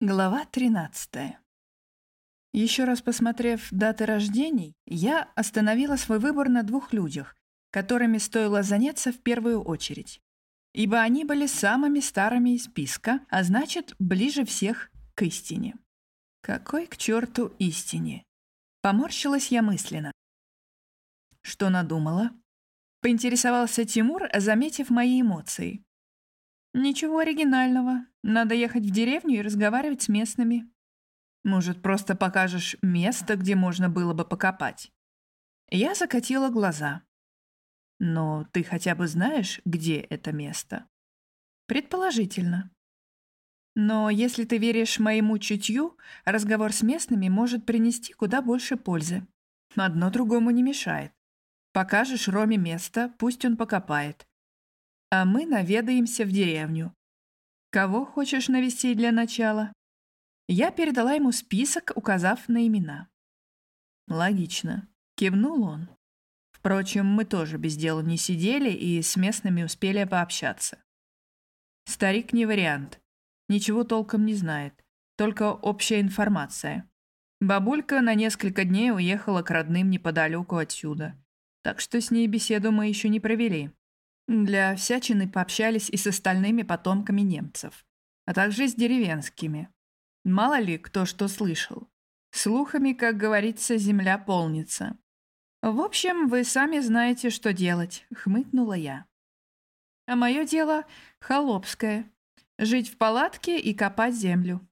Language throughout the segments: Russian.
Глава 13. Еще раз посмотрев даты рождений, я остановила свой выбор на двух людях, которыми стоило заняться в первую очередь. Ибо они были самыми старыми из списка, а значит, ближе всех к истине. Какой к черту истине? Поморщилась я мысленно. Что надумала? Поинтересовался Тимур, заметив мои эмоции. Ничего оригинального. Надо ехать в деревню и разговаривать с местными. Может, просто покажешь место, где можно было бы покопать? Я закатила глаза. Но ты хотя бы знаешь, где это место? Предположительно. Но если ты веришь моему чутью, разговор с местными может принести куда больше пользы. Одно другому не мешает. Покажешь Роме место, пусть он покопает а мы наведаемся в деревню. Кого хочешь навестить для начала?» Я передала ему список, указав на имена. «Логично», — кивнул он. Впрочем, мы тоже без дела не сидели и с местными успели пообщаться. Старик не вариант. Ничего толком не знает. Только общая информация. Бабулька на несколько дней уехала к родным неподалеку отсюда. Так что с ней беседу мы еще не провели. Для всячины пообщались и с остальными потомками немцев, а также с деревенскими. Мало ли кто что слышал. Слухами, как говорится, земля полнится. В общем, вы сами знаете, что делать, хмыкнула я. А мое дело холопское. Жить в палатке и копать землю.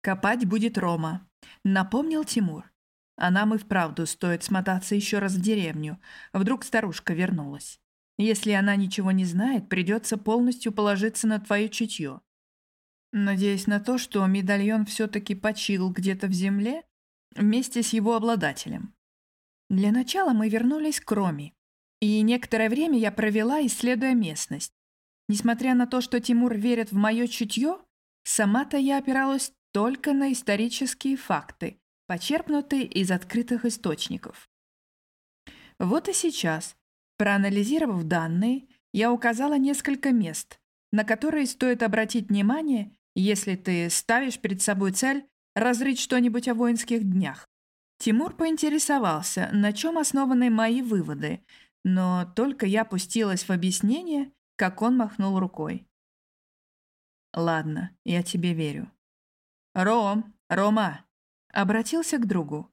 Копать будет Рома, напомнил Тимур. А нам и вправду стоит смотаться еще раз в деревню. Вдруг старушка вернулась. Если она ничего не знает, придется полностью положиться на твое чутье. Надеясь на то, что медальон все-таки почил где-то в земле вместе с его обладателем. Для начала мы вернулись к Роме, и некоторое время я провела, исследуя местность. Несмотря на то, что Тимур верит в мое чутье, сама-то я опиралась только на исторические факты, почерпнутые из открытых источников. Вот и сейчас, Проанализировав данные, я указала несколько мест, на которые стоит обратить внимание, если ты ставишь перед собой цель разрыть что-нибудь о воинских днях. Тимур поинтересовался, на чем основаны мои выводы, но только я пустилась в объяснение, как он махнул рукой. «Ладно, я тебе верю». «Ром, Рома!» Обратился к другу.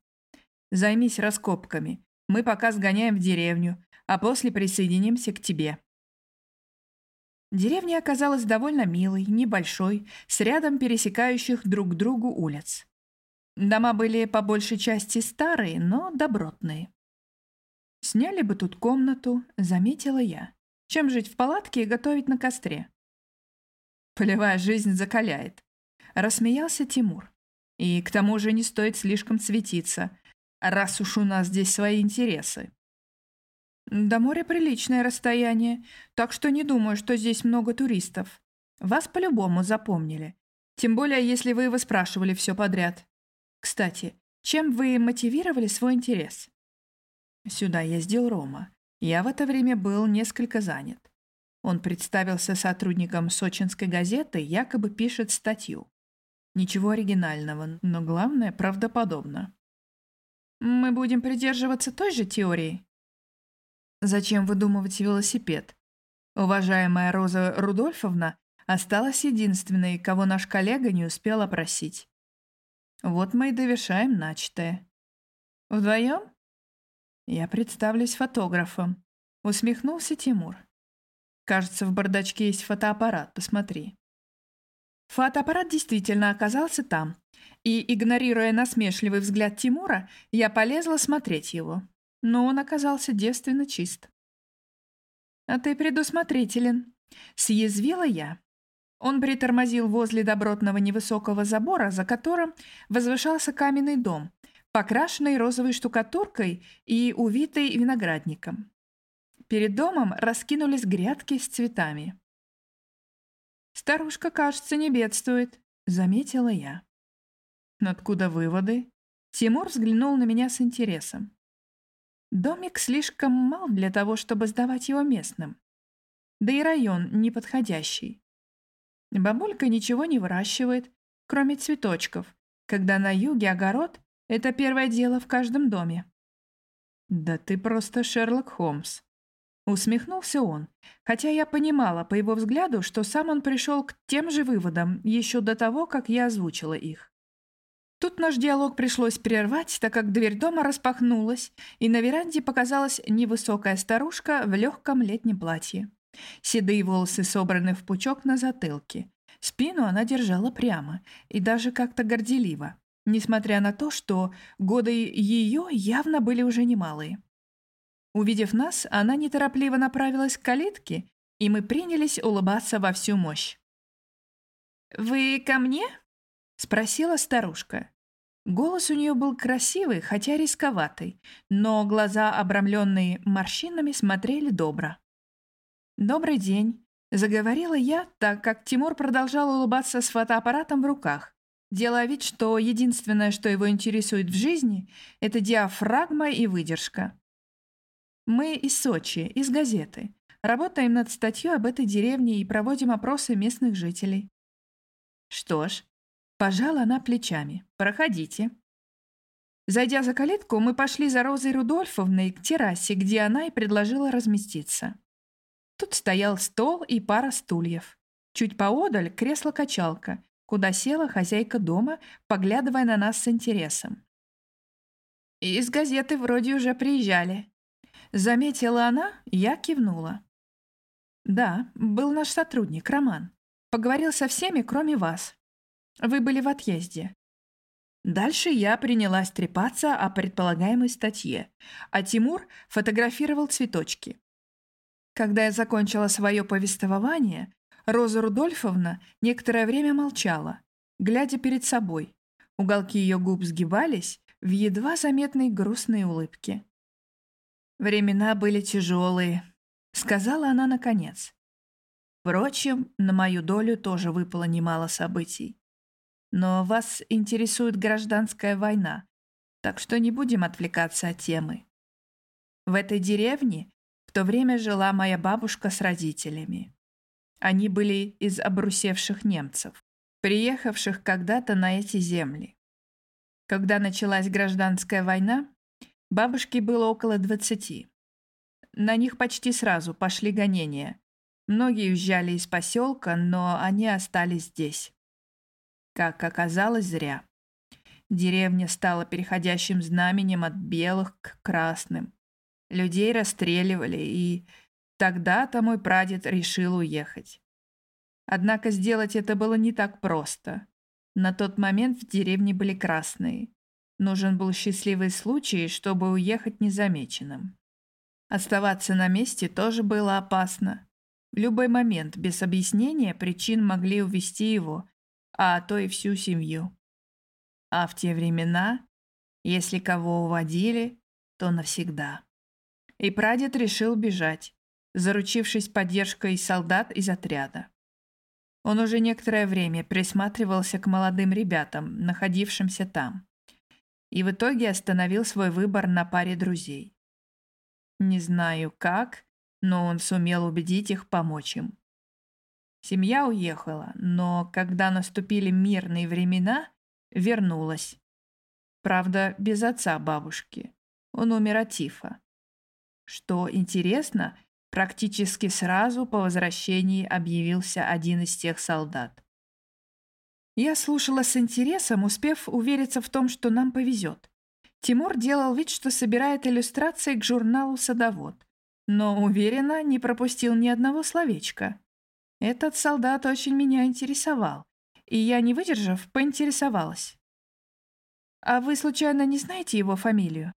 «Займись раскопками. Мы пока сгоняем в деревню, а после присоединимся к тебе». Деревня оказалась довольно милой, небольшой, с рядом пересекающих друг другу улиц. Дома были по большей части старые, но добротные. Сняли бы тут комнату, заметила я. Чем жить в палатке и готовить на костре? Полевая жизнь закаляет. Рассмеялся Тимур. И к тому же не стоит слишком светиться, раз уж у нас здесь свои интересы. До моря приличное расстояние, так что не думаю, что здесь много туристов. Вас по-любому запомнили. Тем более, если вы выспрашивали все подряд. Кстати, чем вы мотивировали свой интерес? Сюда ездил Рома. Я в это время был несколько занят. Он представился сотрудником сочинской газеты, якобы пишет статью. Ничего оригинального, но главное, правдоподобно. Мы будем придерживаться той же теории? Зачем выдумывать велосипед? Уважаемая Роза Рудольфовна осталась единственной, кого наш коллега не успел опросить. Вот мы и довершаем начатое. Вдвоем? Я представлюсь фотографом. Усмехнулся Тимур. Кажется, в бардачке есть фотоаппарат, посмотри. Фотоаппарат действительно оказался там, и, игнорируя насмешливый взгляд Тимура, я полезла смотреть его но он оказался девственно чист. «А ты предусмотрителен», — съязвила я. Он притормозил возле добротного невысокого забора, за которым возвышался каменный дом, покрашенный розовой штукатуркой и увитый виноградником. Перед домом раскинулись грядки с цветами. «Старушка, кажется, не бедствует», — заметила я. «Откуда выводы?» Тимур взглянул на меня с интересом. Домик слишком мал для того, чтобы сдавать его местным. Да и район неподходящий. Бабулька ничего не выращивает, кроме цветочков, когда на юге огород — это первое дело в каждом доме. «Да ты просто Шерлок Холмс», — усмехнулся он, хотя я понимала по его взгляду, что сам он пришел к тем же выводам еще до того, как я озвучила их. Тут наш диалог пришлось прервать, так как дверь дома распахнулась, и на веранде показалась невысокая старушка в легком летнем платье. Седые волосы собраны в пучок на затылке. Спину она держала прямо и даже как-то горделиво, несмотря на то, что годы ее явно были уже немалые. Увидев нас, она неторопливо направилась к калитке, и мы принялись улыбаться во всю мощь. «Вы ко мне?» — спросила старушка. Голос у нее был красивый, хотя рисковатый, но глаза, обрамленные морщинами, смотрели добро. «Добрый день», — заговорила я, так как Тимур продолжал улыбаться с фотоаппаратом в руках, делая вид, что единственное, что его интересует в жизни, это диафрагма и выдержка. «Мы из Сочи, из газеты. Работаем над статьей об этой деревне и проводим опросы местных жителей». «Что ж, Пожала она плечами. «Проходите». Зайдя за калитку, мы пошли за Розой Рудольфовной к террасе, где она и предложила разместиться. Тут стоял стол и пара стульев. Чуть поодаль кресло-качалка, куда села хозяйка дома, поглядывая на нас с интересом. «Из газеты вроде уже приезжали». Заметила она, я кивнула. «Да, был наш сотрудник, Роман. Поговорил со всеми, кроме вас. Вы были в отъезде. Дальше я принялась трепаться о предполагаемой статье, а Тимур фотографировал цветочки. Когда я закончила свое повествование, Роза Рудольфовна некоторое время молчала, глядя перед собой. Уголки ее губ сгибались в едва заметной грустной улыбке. «Времена были тяжелые», — сказала она наконец. Впрочем, на мою долю тоже выпало немало событий. Но вас интересует гражданская война, так что не будем отвлекаться от темы. В этой деревне в то время жила моя бабушка с родителями. Они были из обрусевших немцев, приехавших когда-то на эти земли. Когда началась гражданская война, бабушке было около двадцати. На них почти сразу пошли гонения. Многие уезжали из поселка, но они остались здесь. Как оказалось, зря. Деревня стала переходящим знаменем от белых к красным. Людей расстреливали, и тогда-то мой прадед решил уехать. Однако сделать это было не так просто. На тот момент в деревне были красные. Нужен был счастливый случай, чтобы уехать незамеченным. Оставаться на месте тоже было опасно. В любой момент, без объяснения, причин могли увести его, а то и всю семью. А в те времена, если кого уводили, то навсегда. И прадед решил бежать, заручившись поддержкой солдат из отряда. Он уже некоторое время присматривался к молодым ребятам, находившимся там, и в итоге остановил свой выбор на паре друзей. Не знаю как, но он сумел убедить их помочь им. Семья уехала, но когда наступили мирные времена, вернулась. Правда, без отца бабушки. Он умер от тифа. Что интересно, практически сразу по возвращении объявился один из тех солдат. Я слушала с интересом, успев увериться в том, что нам повезет. Тимур делал вид, что собирает иллюстрации к журналу «Садовод», но, уверенно, не пропустил ни одного словечка. Этот солдат очень меня интересовал, и я, не выдержав, поинтересовалась. «А вы, случайно, не знаете его фамилию?»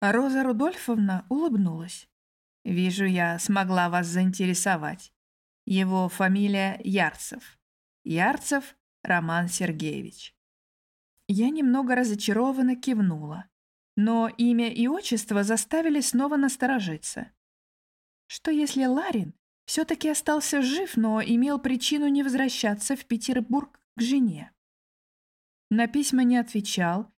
Роза Рудольфовна улыбнулась. «Вижу, я смогла вас заинтересовать. Его фамилия Ярцев. Ярцев Роман Сергеевич». Я немного разочарованно кивнула, но имя и отчество заставили снова насторожиться. Что если Ларин все-таки остался жив, но имел причину не возвращаться в Петербург к жене. На письма не отвечал,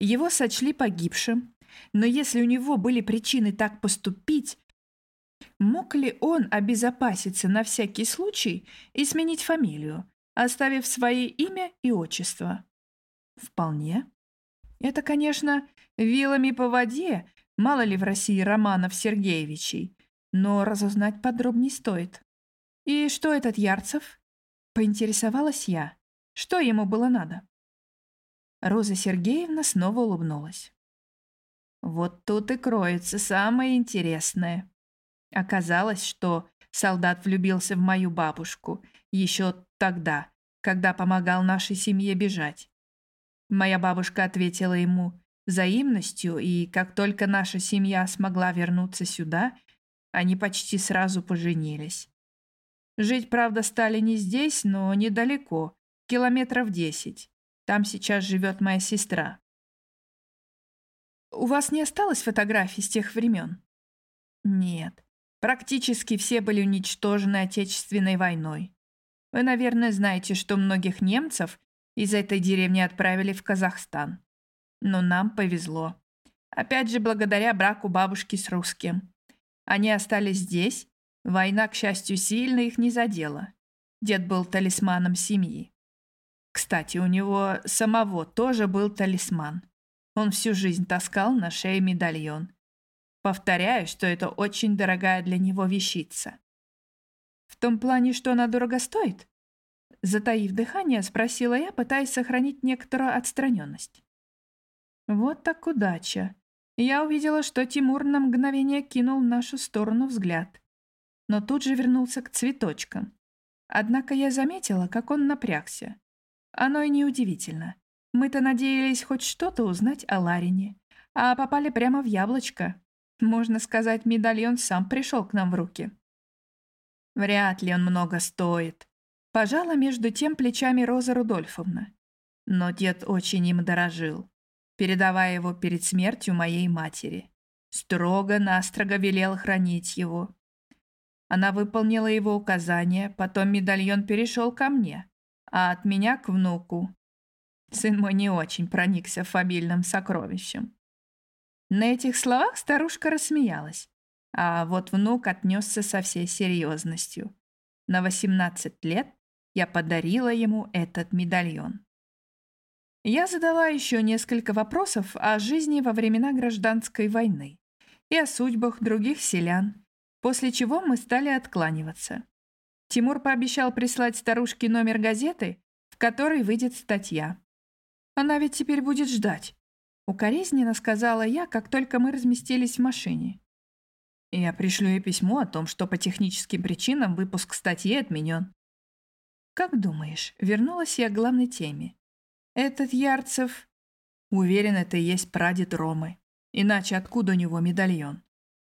его сочли погибшим, но если у него были причины так поступить, мог ли он обезопаситься на всякий случай и сменить фамилию, оставив свои имя и отчество. Вполне. Это, конечно, вилами по воде, мало ли в России Романов Сергеевичей, но разузнать подробней стоит. И что этот Ярцев? Поинтересовалась я. Что ему было надо? Роза Сергеевна снова улыбнулась. Вот тут и кроется самое интересное. Оказалось, что солдат влюбился в мою бабушку еще тогда, когда помогал нашей семье бежать. Моя бабушка ответила ему взаимностью, и как только наша семья смогла вернуться сюда, они почти сразу поженились. Жить, правда, стали не здесь, но недалеко, километров десять. Там сейчас живет моя сестра. У вас не осталось фотографий с тех времен? Нет. Практически все были уничтожены Отечественной войной. Вы, наверное, знаете, что многих немцев из этой деревни отправили в Казахстан. Но нам повезло. Опять же, благодаря браку бабушки с русским. Они остались здесь. Война, к счастью, сильно их не задела. Дед был талисманом семьи. Кстати, у него самого тоже был талисман. Он всю жизнь таскал на шее медальон. Повторяю, что это очень дорогая для него вещица. В том плане, что она дорого стоит? Затаив дыхание, спросила я, пытаясь сохранить некоторую отстраненность. Вот так удача. Я увидела, что Тимур на мгновение кинул в нашу сторону взгляд. Но тут же вернулся к цветочкам. Однако я заметила, как он напрягся. Оно и неудивительно. Мы-то надеялись хоть что-то узнать о Ларине, а попали прямо в яблочко. Можно сказать, медальон сам пришел к нам в руки. Вряд ли он много стоит. Пожала между тем плечами Роза Рудольфовна. Но дед очень им дорожил, передавая его перед смертью моей матери. Строго-настрого велел хранить его. Она выполнила его указания, потом медальон перешел ко мне, а от меня к внуку. Сын мой не очень проникся фамильным сокровищем. На этих словах старушка рассмеялась, а вот внук отнесся со всей серьезностью. На 18 лет я подарила ему этот медальон. Я задала еще несколько вопросов о жизни во времена гражданской войны и о судьбах других селян, после чего мы стали откланиваться. Тимур пообещал прислать старушке номер газеты, в которой выйдет статья. Она ведь теперь будет ждать. Укоризненно сказала я, как только мы разместились в машине. Я пришлю ей письмо о том, что по техническим причинам выпуск статьи отменен. Как думаешь, вернулась я к главной теме? Этот Ярцев... Уверен, это и есть прадед Ромы. Иначе откуда у него медальон?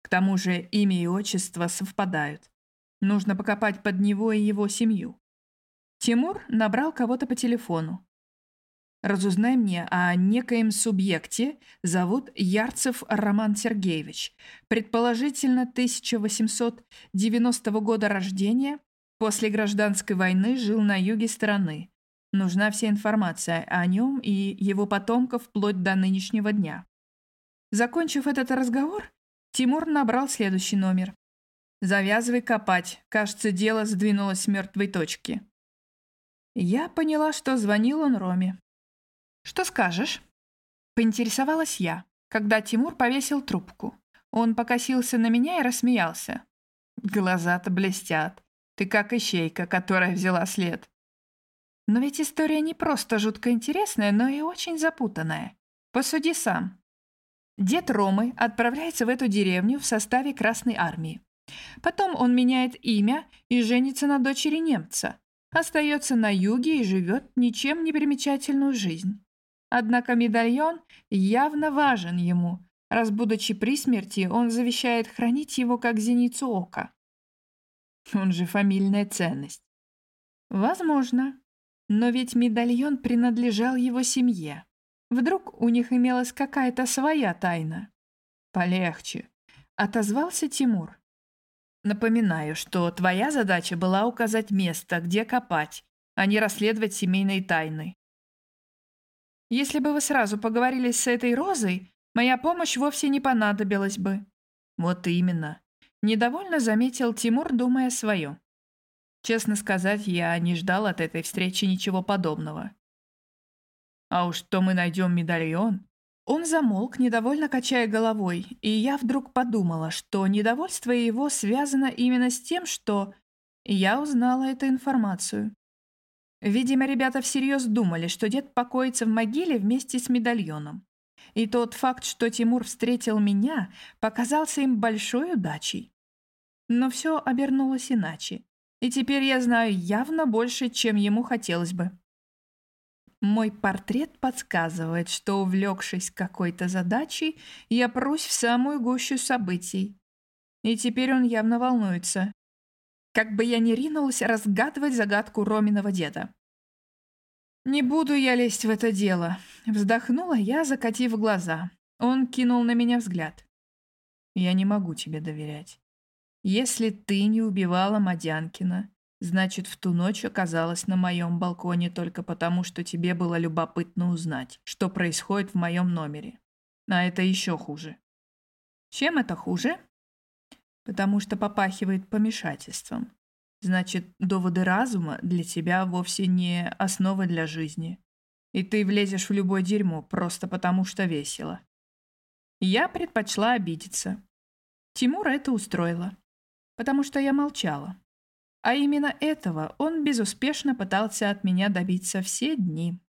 К тому же имя и отчество совпадают. Нужно покопать под него и его семью. Тимур набрал кого-то по телефону. Разузнай мне о некоем субъекте, зовут Ярцев Роман Сергеевич, предположительно 1890 года рождения, после гражданской войны жил на юге страны. Нужна вся информация о нем и его потомков вплоть до нынешнего дня. Закончив этот разговор, Тимур набрал следующий номер. «Завязывай копать. Кажется, дело сдвинулось с мертвой точки». Я поняла, что звонил он Роме. «Что скажешь?» Поинтересовалась я, когда Тимур повесил трубку. Он покосился на меня и рассмеялся. «Глаза-то блестят. Ты как ищейка, которая взяла след». Но ведь история не просто жутко интересная, но и очень запутанная. Посуди сам. Дед Ромы отправляется в эту деревню в составе Красной Армии. Потом он меняет имя и женится на дочери немца. Остается на юге и живет ничем не примечательную жизнь. Однако медальон явно важен ему, раз, будучи при смерти, он завещает хранить его как зеницу ока. Он же фамильная ценность. Возможно. Но ведь медальон принадлежал его семье. Вдруг у них имелась какая-то своя тайна? Полегче. Отозвался Тимур. Напоминаю, что твоя задача была указать место, где копать, а не расследовать семейные тайны. Если бы вы сразу поговорили с этой Розой, моя помощь вовсе не понадобилась бы». «Вот именно», — недовольно заметил Тимур, думая о своем. Честно сказать, я не ждал от этой встречи ничего подобного. А уж что мы найдем медальон. Он замолк, недовольно качая головой, и я вдруг подумала, что недовольство его связано именно с тем, что я узнала эту информацию. Видимо, ребята всерьез думали, что дед покоится в могиле вместе с медальоном. И тот факт, что Тимур встретил меня, показался им большой удачей. Но все обернулось иначе. И теперь я знаю явно больше, чем ему хотелось бы. Мой портрет подсказывает, что, увлекшись какой-то задачей, я прусь в самую гущу событий. И теперь он явно волнуется. Как бы я ни ринулась разгадывать загадку Роминого деда. «Не буду я лезть в это дело», — вздохнула я, закатив глаза. Он кинул на меня взгляд. «Я не могу тебе доверять. Если ты не убивала Мадянкина, значит, в ту ночь оказалась на моем балконе только потому, что тебе было любопытно узнать, что происходит в моем номере. А это еще хуже». «Чем это хуже?» «Потому что попахивает помешательством. Значит, доводы разума для тебя вовсе не основа для жизни. И ты влезешь в любое дерьмо просто потому, что весело. Я предпочла обидеться. Тимура это устроило. Потому что я молчала. А именно этого он безуспешно пытался от меня добиться все дни.